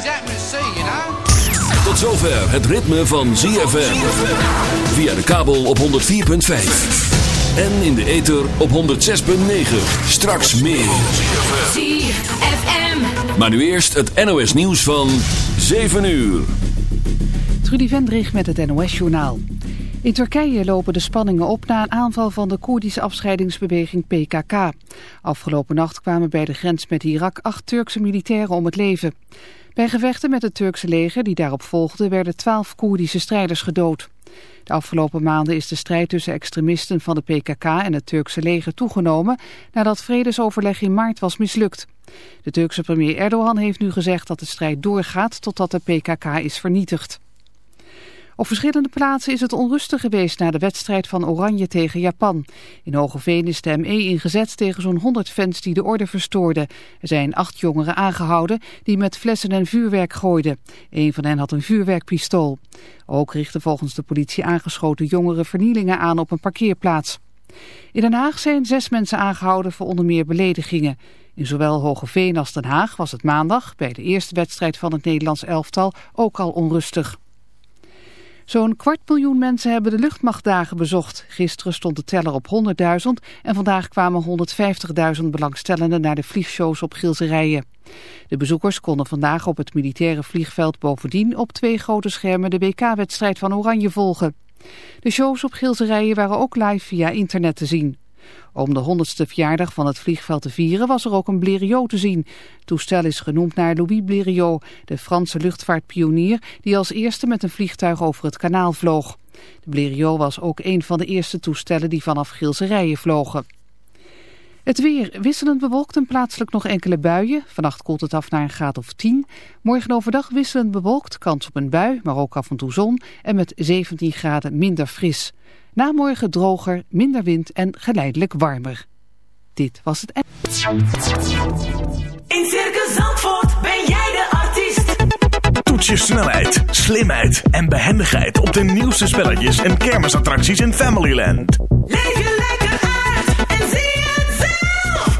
things you know. Tot zover het ritme van ZFM. Via de kabel op 104.5. En in de ether op 106.9. Straks meer. ZFM. Maar nu eerst het NOS nieuws van 7 uur. Trudy Vendrig met het NOS-journaal. In Turkije lopen de spanningen op na een aanval van de Koerdische afscheidingsbeweging PKK. Afgelopen nacht kwamen bij de grens met Irak acht Turkse militairen om het leven. Bij gevechten met het Turkse leger die daarop volgde werden twaalf Koerdische strijders gedood. De afgelopen maanden is de strijd tussen extremisten van de PKK en het Turkse leger toegenomen nadat vredesoverleg in maart was mislukt. De Turkse premier Erdogan heeft nu gezegd dat de strijd doorgaat totdat de PKK is vernietigd. Op verschillende plaatsen is het onrustig geweest na de wedstrijd van Oranje tegen Japan. In Hogeveen is de ME ingezet tegen zo'n 100 fans die de orde verstoorden. Er zijn acht jongeren aangehouden die met flessen en vuurwerk gooiden. Een van hen had een vuurwerkpistool. Ook richtten volgens de politie aangeschoten jongeren vernielingen aan op een parkeerplaats. In Den Haag zijn zes mensen aangehouden voor onder meer beledigingen. In zowel Hogeveen als Den Haag was het maandag, bij de eerste wedstrijd van het Nederlands elftal, ook al onrustig. Zo'n kwart miljoen mensen hebben de luchtmachtdagen bezocht. Gisteren stond de teller op 100.000 en vandaag kwamen 150.000 belangstellenden naar de vliegshows op Gilserijen. De bezoekers konden vandaag op het militaire vliegveld bovendien op twee grote schermen de WK-wedstrijd van Oranje volgen. De shows op Gilserijen waren ook live via internet te zien. Om de 100ste verjaardag van het vliegveld te vieren was er ook een Blériot te zien. Toestel is genoemd naar Louis Blériot, de Franse luchtvaartpionier die als eerste met een vliegtuig over het kanaal vloog. De Blériot was ook een van de eerste toestellen die vanaf Gilserijen vlogen. Het weer wisselend bewolkt en plaatselijk nog enkele buien. Vannacht koelt het af naar een graad of 10. Morgen overdag wisselend bewolkt, kans op een bui, maar ook af en toe zon. En met 17 graden minder fris. Na morgen droger, minder wind en geleidelijk warmer. Dit was het... In Circus Zandvoort ben jij de artiest. Toets je snelheid, slimheid en behendigheid op de nieuwste spelletjes en kermisattracties in Familyland. Leef je lekker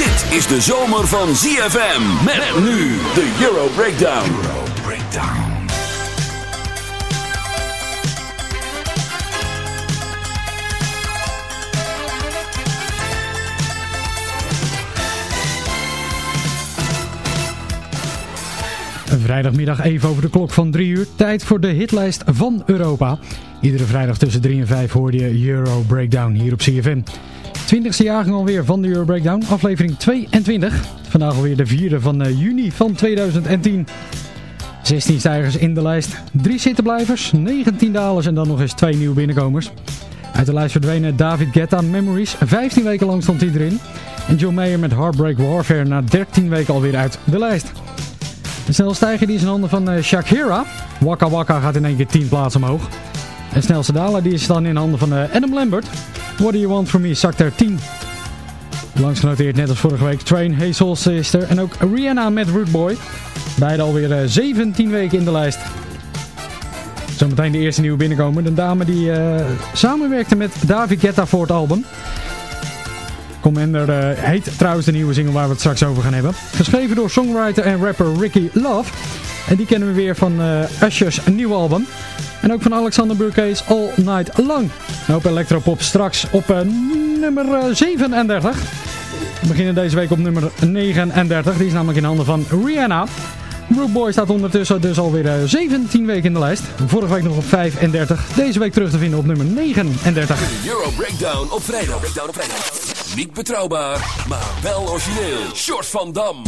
Dit is de zomer van ZFM. Met, nu de Euro Breakdown. Euro Breakdown. vrijdagmiddag even over de klok van 3 uur. Tijd voor de hitlijst van Europa. Iedere vrijdag tussen 3 en 5 hoor je Euro Breakdown hier op CFM. 20ste jaargang alweer van de Euro Breakdown, aflevering 22. Vandaag alweer de 4 van eh, juni van 2010. 16 stijgers in de lijst, 3 zittenblijvers, 19 dalers en dan nog eens 2 nieuwe binnenkomers. Uit de lijst verdwenen David Guetta Memories, 15 weken lang stond hij erin. En John Mayer met Heartbreak Warfare na 13 weken alweer uit de lijst. De snelstijger die is in handen van eh, Shakira. Waka Waka gaat in één keer 10 plaatsen omhoog. En snelste daler die is dan in handen van eh, Adam Lambert. What Do You Want From Me zakt er 10. Langs genoteerd net als vorige week Train, Hazel Sister en ook Rihanna met Root Boy. Beide alweer eh, 17 weken in de lijst. Zometeen de eerste nieuwe binnenkomen. Een dame die eh, samenwerkte met David Guetta voor het album. Commander heet trouwens de nieuwe single waar we het straks over gaan hebben. Geschreven door songwriter en rapper Ricky Love. En die kennen we weer van uh, Usher's nieuwe album. En ook van Alexander Burke's All Night Long. Een hoop electropop straks op eh, nummer eh, 37. We beginnen deze week op nummer 39. Die is namelijk in handen van Rihanna. Root Boy staat ondertussen dus alweer 17 weken in de lijst. Vorige week nog op 35. Deze week terug te vinden op nummer 39. Euro Breakdown op vrijdag. Breakdown op vrijdag. Niet betrouwbaar, maar wel origineel. Shorts van Dam.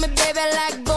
me, baby, like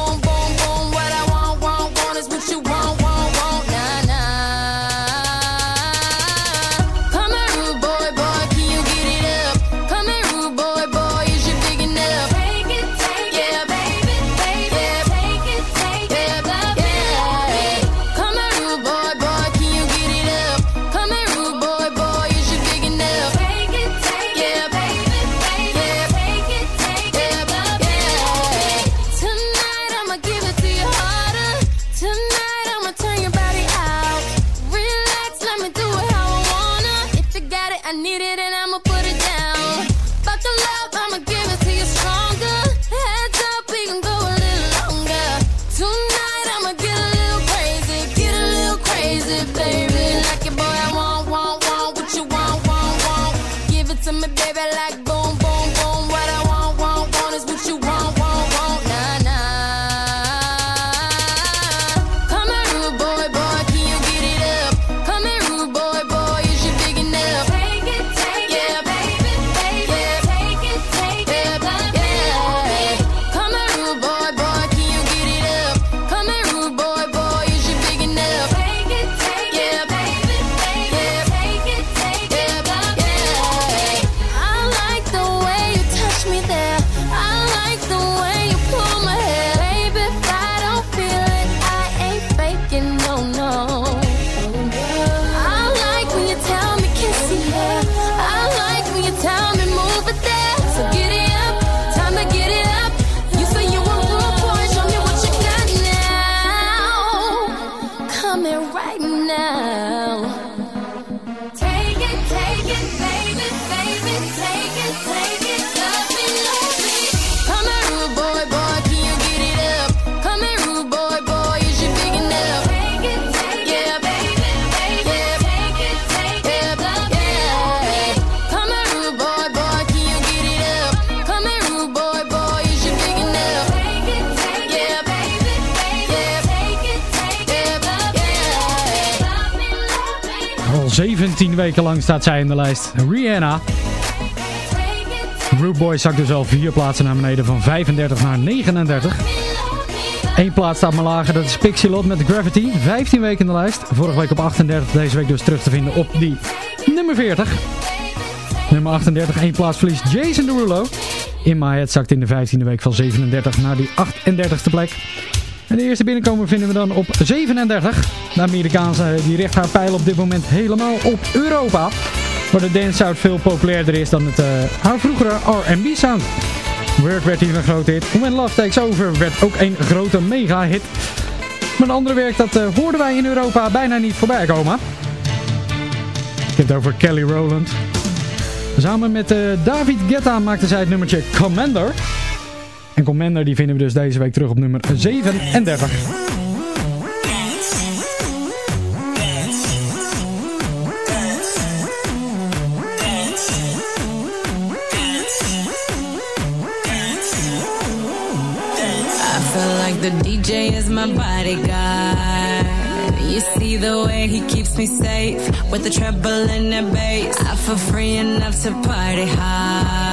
right now. 10 weken lang staat zij in de lijst. Rihanna. Root Boy zakt dus al vier plaatsen naar beneden van 35 naar 39. Eén plaats staat maar lager, dat is Pixelot met Gravity. 15 weken in de lijst. Vorige week op 38, deze week dus terug te vinden op die nummer 40. Nummer 38, één plaats verliest Jason Derulo. In My Head zakt in de 15e week van 37 naar die 38e plek. En de eerste binnenkomer vinden we dan op 37. De Amerikaanse die richt haar pijl op dit moment helemaal op Europa. Waar de dance sound veel populairder is dan het, uh, haar vroegere R&B sound. Work werd hier een grote hit. When Love Takes Over werd ook een grote mega hit. Maar een andere werk dat uh, hoorden wij in Europa bijna niet voorbij komen. Ik heb het over Kelly Rowland. Samen met uh, David Guetta maakte zij het nummertje Commander. En Commander die vinden we dus deze week terug op nummer 37. the DJ is my bodyguard. You see the way he keeps me safe with the treble and the bass. I feel free enough to party hard.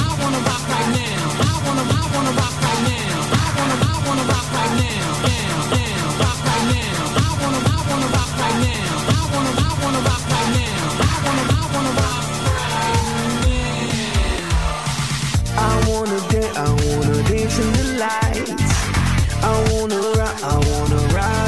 I wanna rock. I wanna I want to rock right now, I wanna I want to rock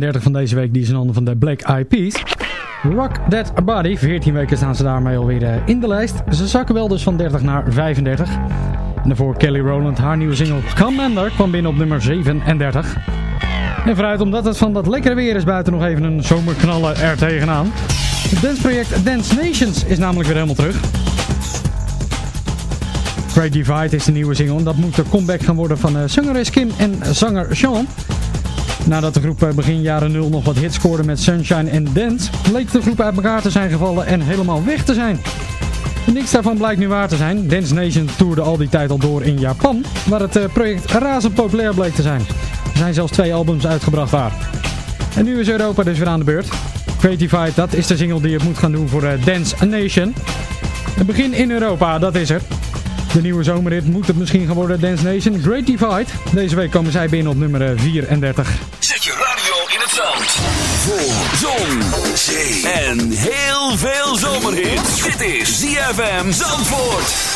35 van deze week die is in handen van de Black Eyed Peas. Rock That Body. 14 weken staan ze daarmee alweer eh, in de lijst. Ze zakken wel dus van 30 naar 35. En daarvoor Kelly Rowland. Haar nieuwe single Commander kwam binnen op nummer 37. En vooruit omdat het van dat lekkere weer is buiten nog even een zomerknallen er tegenaan. Het danceproject Dance Nations is namelijk weer helemaal terug. Great Divide is de nieuwe single. En dat moet de comeback gaan worden van eh, zangeres Kim en zanger Sean. Nadat de groep begin jaren 0 nog wat hits scoorde met Sunshine en Dance, leek de groep uit elkaar te zijn gevallen en helemaal weg te zijn. Niks daarvan blijkt nu waar te zijn. Dance Nation toerde al die tijd al door in Japan, waar het eh, project razend populair bleek te zijn. Er zijn zelfs twee albums uitgebracht daar. En nu is Europa dus weer aan de beurt. Creatified, dat is de single die het moet gaan doen voor eh, Dance Nation. Het begin in Europa, dat is er. De nieuwe zomerrit moet het misschien gaan worden Dance Nation. Great Divide. Deze week komen zij binnen op nummer eh, 34. Zet je radio in het zand. Voor zon, zee en heel veel zomerhit. Dit is ZFM Zandvoort.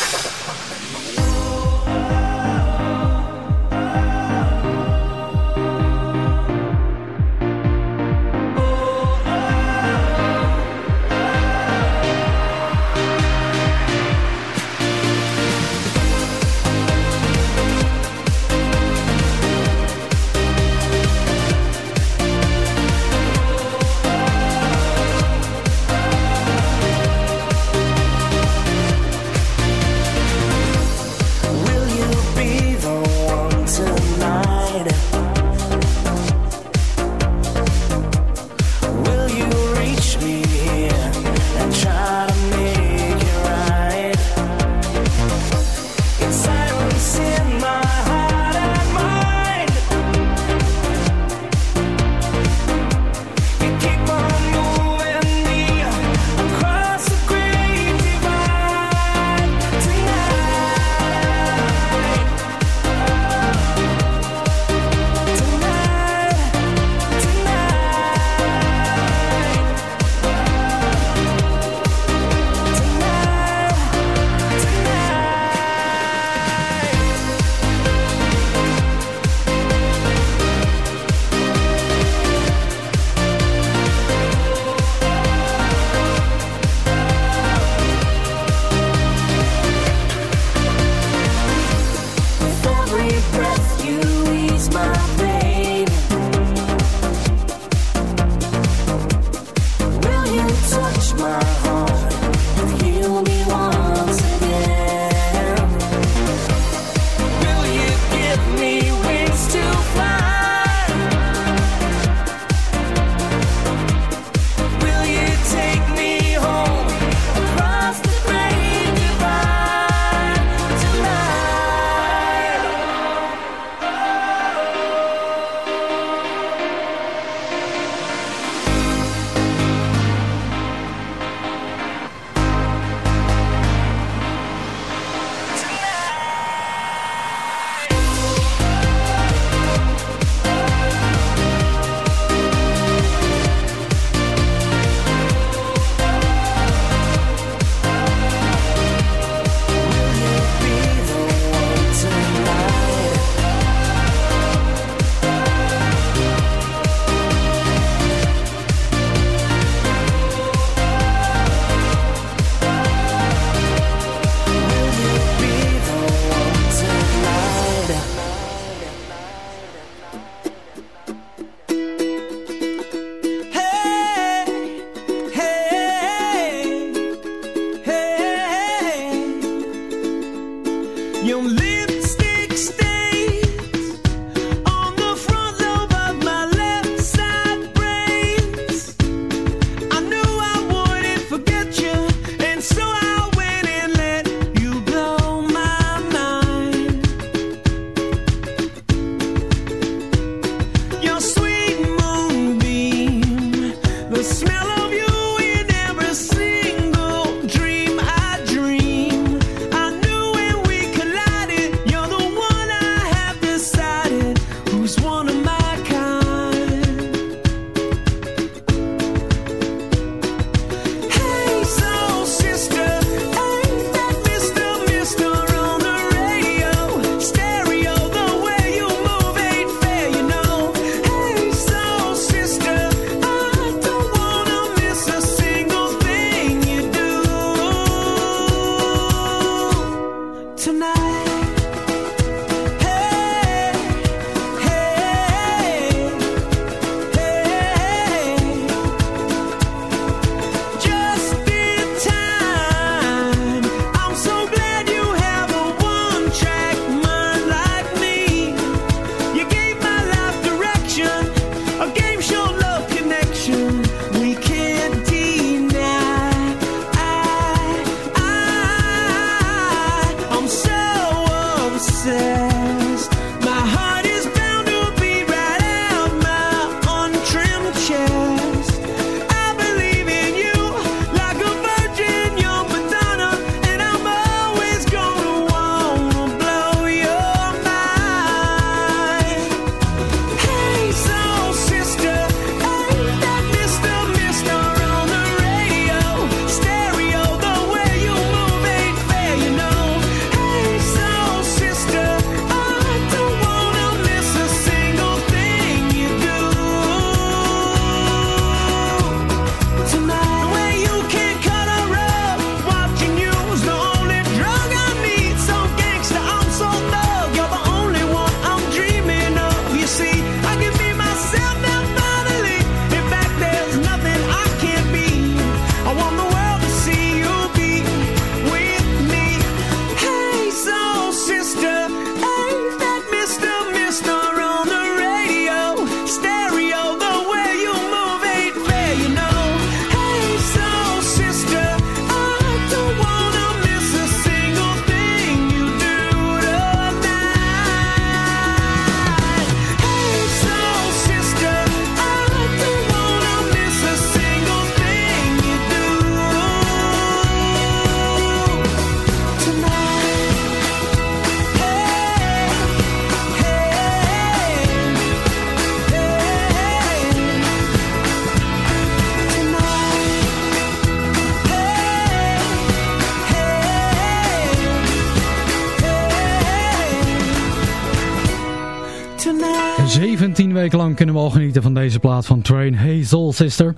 17 weken lang kunnen we al genieten van deze plaat van Train Soul Sister.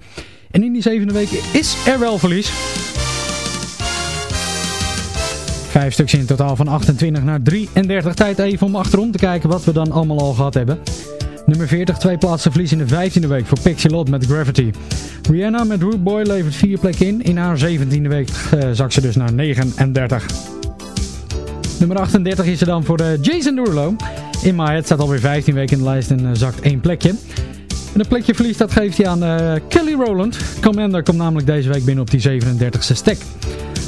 En in die zevende week is er wel verlies. Vijf stuks in totaal van 28 naar 33. Tijd even om achterom te kijken wat we dan allemaal al gehad hebben. Nummer 40, twee plaatsen verlies in de 15e week voor Pixie Lot met Gravity. Rihanna met Root Boy levert vier plekken in. In haar 17e week uh, zakt ze dus naar 39. Nummer 38 is er dan voor uh, Jason Derulo. In My Head staat alweer 15 weken in de lijst en uh, zakt één plekje. En een plekje verlies dat geeft hij aan uh, Kelly Rowland. Commander komt namelijk deze week binnen op die 37e stek.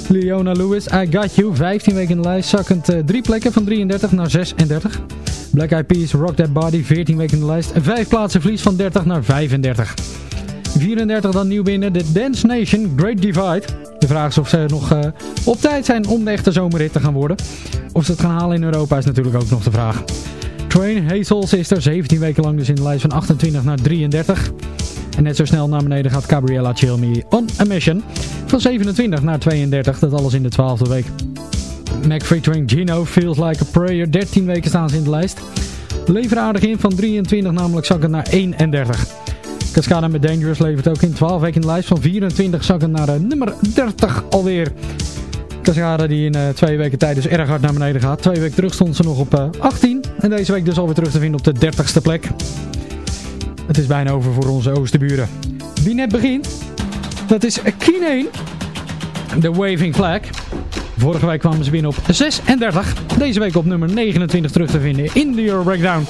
Leona Lewis, I Got You, 15 weken in de lijst, zakkend uh, drie plekken van 33 naar 36. Black Eyed Peas, Rock That Body, 14 weken in de lijst, vijf plaatsen verlies van 30 naar 35. 34 dan nieuw binnen, de Dance Nation, Great Divide. De vraag is of ze nog op tijd zijn om de echte zomerrit te gaan worden. Of ze het gaan halen in Europa is natuurlijk ook nog de vraag. Train, Hey Soul Sister, 17 weken lang dus in de lijst van 28 naar 33. En net zo snel naar beneden gaat Gabriella Chill Me On A Mission. Van 27 naar 32, dat alles in de 12e week. Mac featuring Gino, Feels Like a Prayer, 13 weken staan ze in de lijst. Lever aardig in, van 23 namelijk zakken naar 31. Cascada met Dangerous levert ook in 12 weken in de lijst. Van 24 zakken naar uh, nummer 30 alweer. Cascada die in uh, twee weken tijd dus erg hard naar beneden gaat. Twee weken terug stond ze nog op uh, 18. En deze week dus alweer terug te vinden op de 30ste plek. Het is bijna over voor onze oosterburen. Wie net begint, dat is Kineen. De Waving Flag. Vorige week kwamen ze binnen op 36. Deze week op nummer 29 terug te vinden in de Euro Breakdown.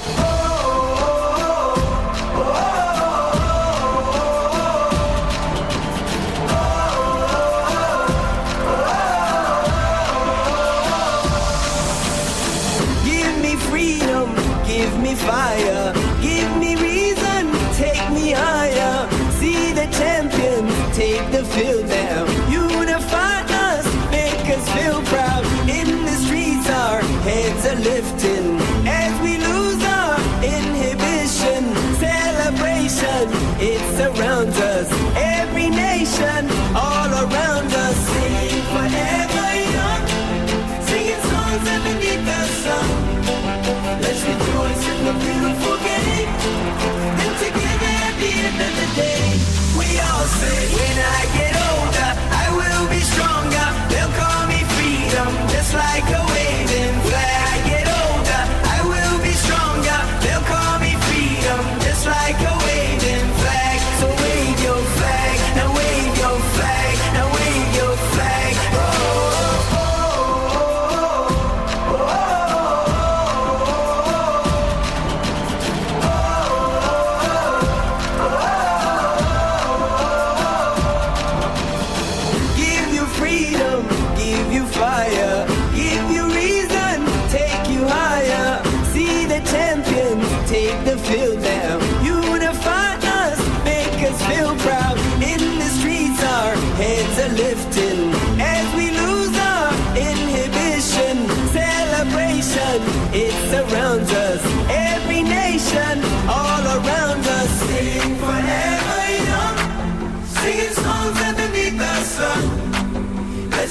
When I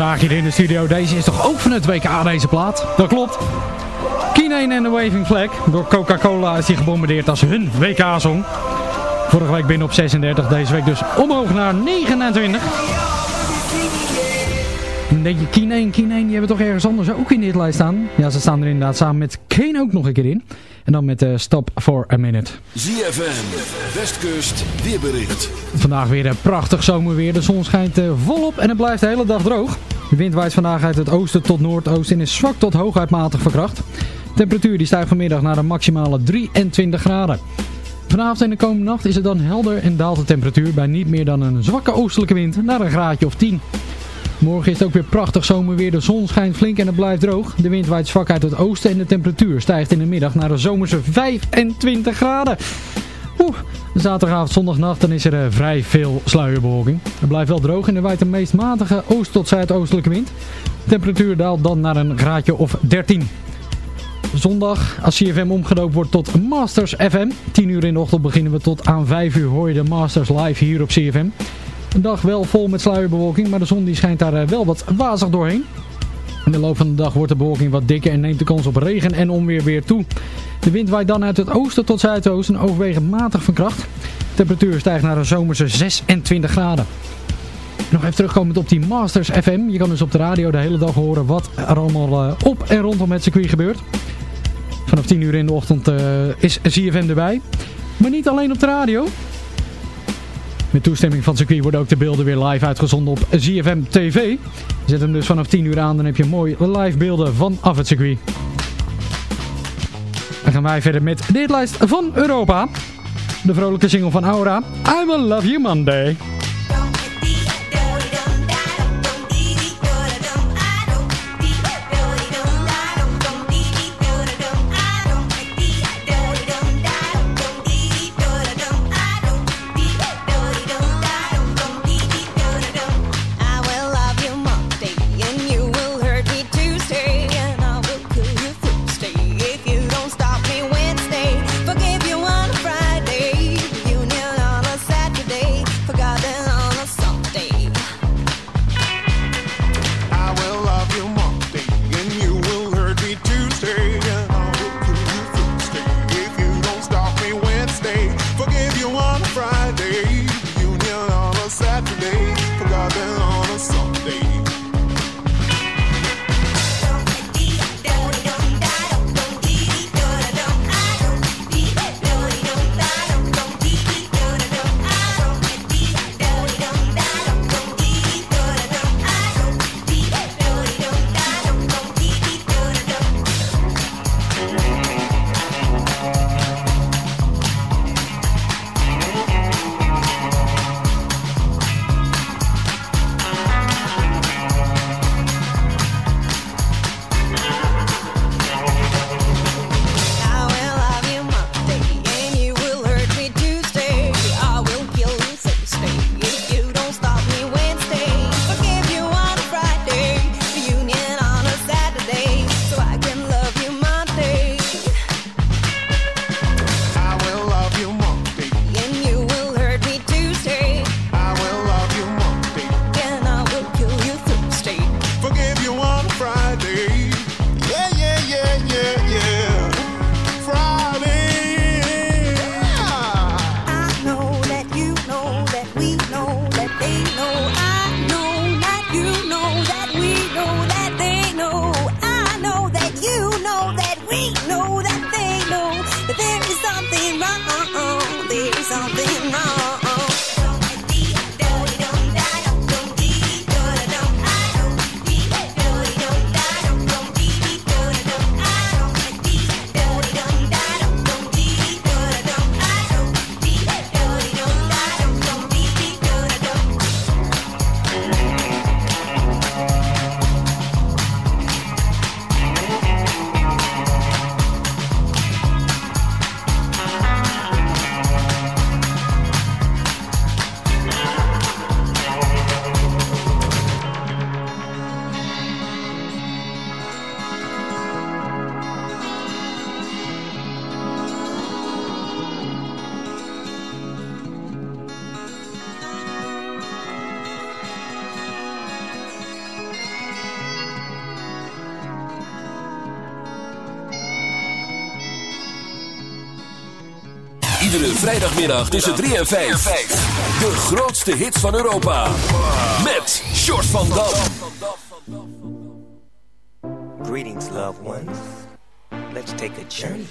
Een vraagje in de studio. Deze is toch ook van het WK, deze plaat? Dat klopt. Kineen en de Waving Flag. Door Coca-Cola is die gebombardeerd als hun WK-song. Vorige week binnen op 36, deze week dus omhoog naar 29. Dan denk je, Kineen, Kineen, die hebben toch ergens anders ook in dit lijst staan? Ja, ze staan er inderdaad samen met Kane ook nog een keer in. En dan met eh, Stop for a Minute. ZFM, Westkust, weerbericht. Vandaag weer een prachtig zomerweer. De zon schijnt eh, volop en het blijft de hele dag droog. De wind waait vandaag uit het oosten tot noordoosten en is zwak tot hooguit matig verkracht. De temperatuur die stijgt vanmiddag naar een maximale 23 graden. Vanavond en de komende nacht is het dan helder en daalt de temperatuur bij niet meer dan een zwakke oostelijke wind naar een graadje of 10. Morgen is het ook weer prachtig zomerweer. De zon schijnt flink en het blijft droog. De wind waait zwak uit het oosten en de temperatuur stijgt in de middag naar een zomerse 25 graden. Oeh, zaterdagavond, zondagnacht, dan is er eh, vrij veel sluierbewolking. Het blijft wel droog en er waait een meest matige oost- tot zuidoostelijke wind. De temperatuur daalt dan naar een graadje of 13. Zondag, als CFM omgedoopt wordt tot Masters FM. 10 uur in de ochtend beginnen we tot aan 5 uur hoor je de Masters live hier op CFM. Een dag wel vol met sluierbewolking, maar de zon die schijnt daar eh, wel wat wazig doorheen. In de loop van de dag wordt de bewolking wat dikker en neemt de kans op regen en onweer weer toe. De wind waait dan uit het oosten tot zuidoosten overwegend matig van kracht. De temperatuur stijgt naar een zomerse 26 graden. Nog even terugkomend op die Masters FM. Je kan dus op de radio de hele dag horen wat er allemaal eh, op en rondom het circuit gebeurt. Vanaf 10 uur in de ochtend eh, is ZFM erbij. Maar niet alleen op de radio. Met toestemming van circuit worden ook de beelden weer live uitgezonden op ZFM TV. Zet hem dus vanaf 10 uur aan, dan heb je mooi live beelden vanaf het circuit. Dan gaan wij verder met dit lijst van Europa. De vrolijke single van Aura, I Will Love You Monday. Vrijdagmiddag tussen 3 en 5. De grootste hits van Europa. Met Short van Dam. Greetings, loved ones. Let's take a journey.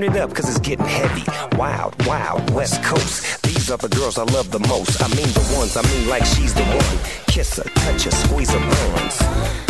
Turn it up, cause it's getting heavy. Wild, wild, West Coast. These are the girls I love the most. I mean the ones, I mean like she's the one. Kiss her, touch her, squeeze her bones.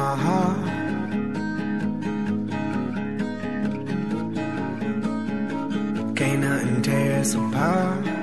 my heart. Can't nothing tear us apart.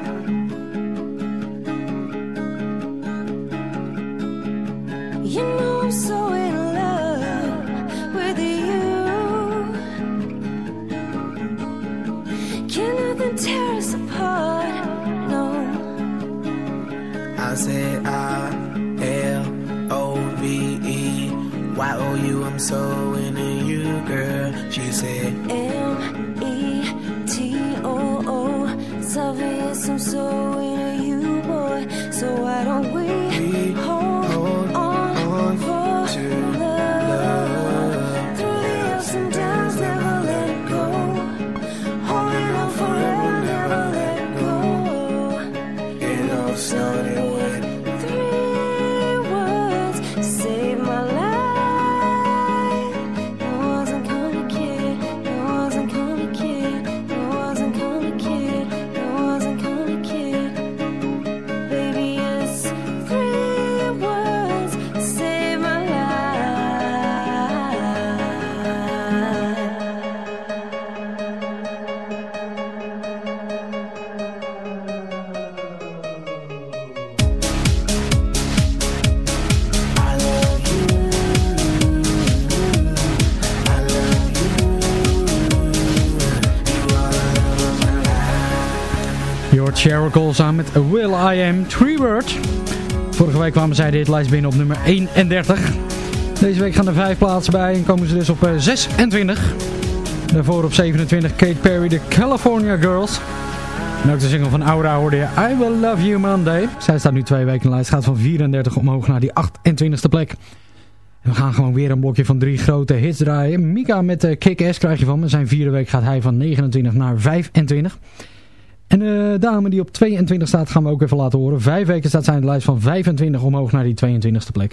Oracle samen met Will I Am Three Vorige week kwamen zij dit lijst binnen op nummer 31. Deze week gaan er vijf plaatsen bij en komen ze dus op eh, 26. Daarvoor op 27 Kate Perry, de California Girls. En ook de single van Aura hoorde je I Will Love You Monday. Zij staat nu twee weken in de lijst, gaat van 34 omhoog naar die 28e plek. En we gaan gewoon weer een blokje van drie grote hits draaien. Mika met de Kick-Ass krijg je van me. Zijn vierde week gaat hij van 29 naar 25. En eh, de dame die op 22 staat gaan we ook even laten horen. Vijf weken staat zij in de lijst van 25 omhoog naar die 22e plek.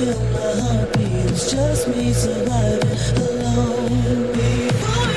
feel my heartbeat. It's just me surviving alone. Before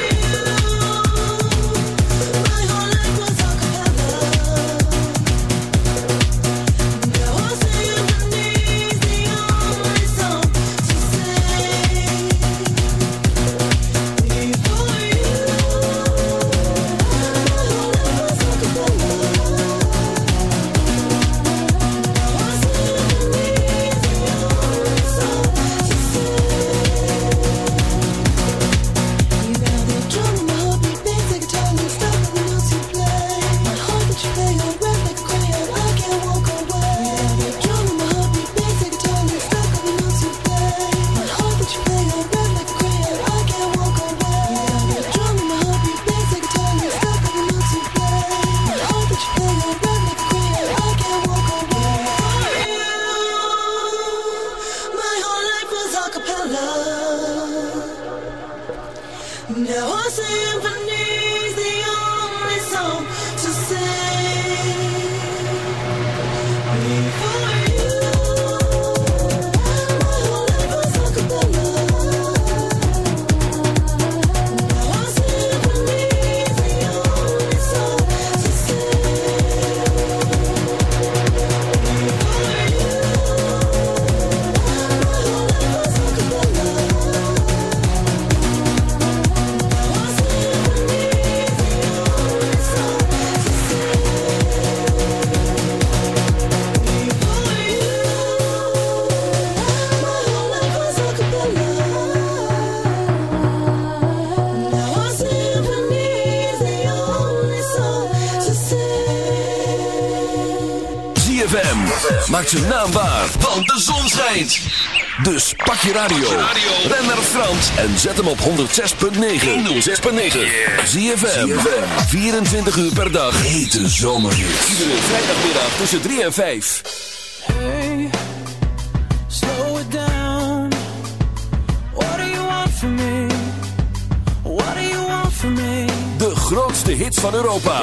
ZFM. Maak zijn naam waar, want de zon schijnt. Dus pak je radio. Ben naar Frans en zet hem op 106.9. 106.9. ZFM. 24 uur per dag. Hete zomerhit. Iedere vrijdagmiddag tussen 3 en 5. Hey, slow it down. What do you want from me? What do you want from me? De grootste hits van Europa.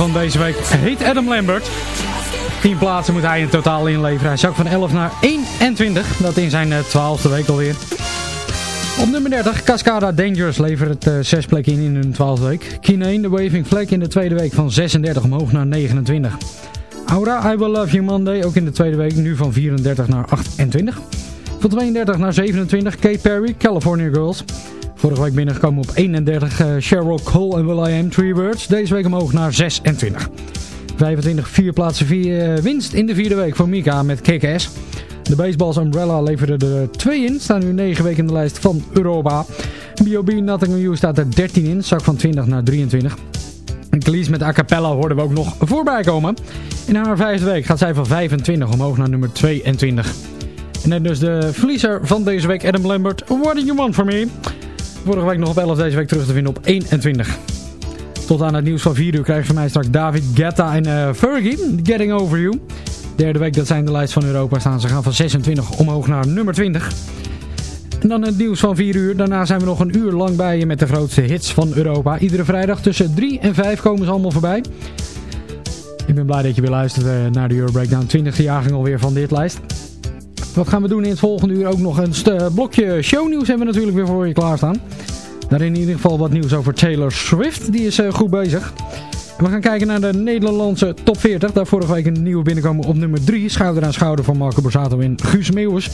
Van deze week heet Adam Lambert. 10 plaatsen moet hij in totaal inleveren. Hij zak van 11 naar 21. Dat in zijn 12e week alweer. Op nummer 30, Cascada Dangerous levert het 6 plekken in in hun 12e week. Kineen, de Waving Flag in de tweede week van 36 omhoog naar 29. Aura, I Will Love You Monday, ook in de tweede week, nu van 34 naar 28. Van 32 naar 27, Kate Perry, California Girls. Vorige week binnengekomen op 31, eh, Sheryl Cole en Will I Am, Three Words. Deze week omhoog naar 26. 25, vier plaatsen, vier, eh, winst in de vierde week voor Mika met Kick-Ass. De Baseballs Umbrella leverde er 2 in, staan nu 9 weken in de lijst van Europa. B.O.B. Nothing You staat er 13 in, zak van 20 naar 23. En Cleese met A Cappella hoorden we ook nog voorbij komen. In haar vijfde week gaat zij van 25 omhoog naar nummer 22. En dan dus de verliezer van deze week, Adam Lambert. What do you want from me? Vorige week nog op 11, deze week terug te vinden op 21. Tot aan het nieuws van 4 uur krijg je van mij straks David Guetta en eh, Fergie, Getting Over You. Derde week dat zij in de lijst van Europa staan. Ze gaan van 26 omhoog naar nummer 20. En dan het nieuws van 4 uur. Daarna zijn we nog een uur lang bij je met de grootste hits van Europa. Iedere vrijdag tussen 3 en 5 komen ze allemaal voorbij. Ik ben blij dat je weer luistert eh, naar de Euro Breakdown 20e jaargang alweer van dit lijst. Wat gaan we doen in het volgende uur? Ook nog een st- blokje shownieuws hebben we natuurlijk weer voor je klaarstaan. Daarin in ieder geval wat nieuws over Taylor Swift. Die is eh, goed bezig. We gaan kijken naar de Nederlandse top 40. Daar vorige week een nieuwe binnenkomen op nummer 3. Schouder aan schouder van Marco Borsato en Guus Meeuwis.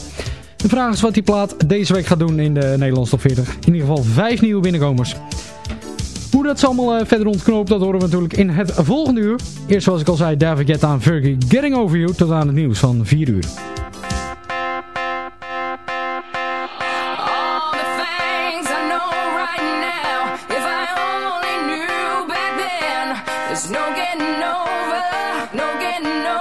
De vraag is wat die plaat deze week gaat doen in de Nederlandse top 40. In ieder geval vijf nieuwe binnenkomers. Hoe dat ze allemaal eh, verder ontknoopt, dat horen we natuurlijk in het volgende uur. Eerst zoals ik al zei, David Guetta en Fergie Getting Over You tot aan het nieuws van 4 uur.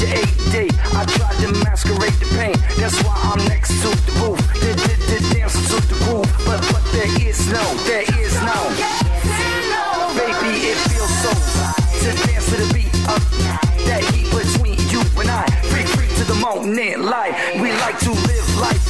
your AD. I tried to masquerade the pain. That's why I'm next to the roof. Did, did, did dance to the groove. But, but there is no, there is no. Baby, it feels so to dance to the beat of that heat between you and I. Free, free to the moment, light. We like to live life